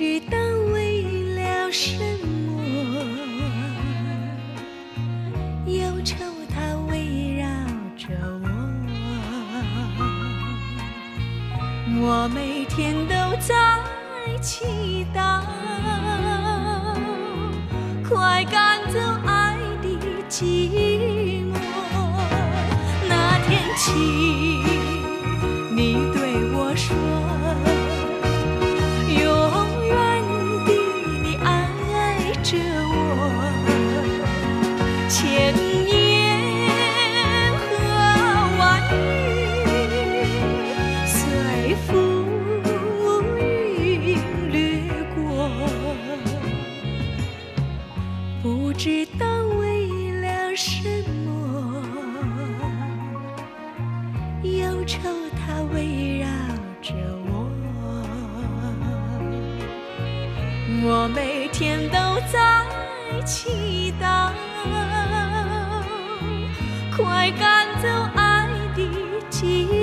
知道为了什么？忧愁它围绕着我。我每天都在祈祷快赶走爱的寂寞。那天起千言和万语随浮云掠过，不知道为了什么，忧愁它围绕我每天都在祈祷，快赶走爱的寂寞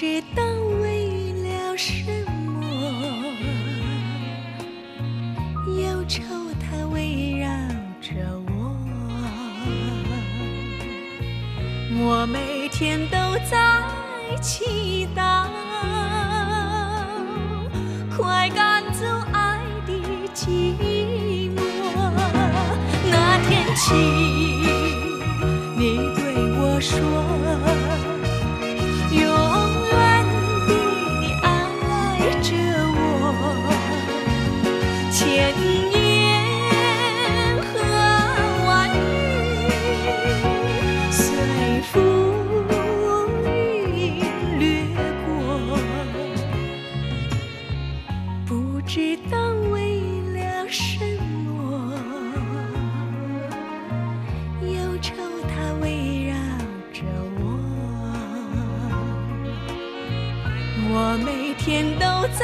知道为了什么，忧愁它围绕着我。我每天都在祈祷，快赶走爱的寂寞。那天起，你对我说。千言和万语随浮云掠过，不知道为了什么，忧愁它围绕着我。我每天都在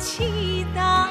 祈祷，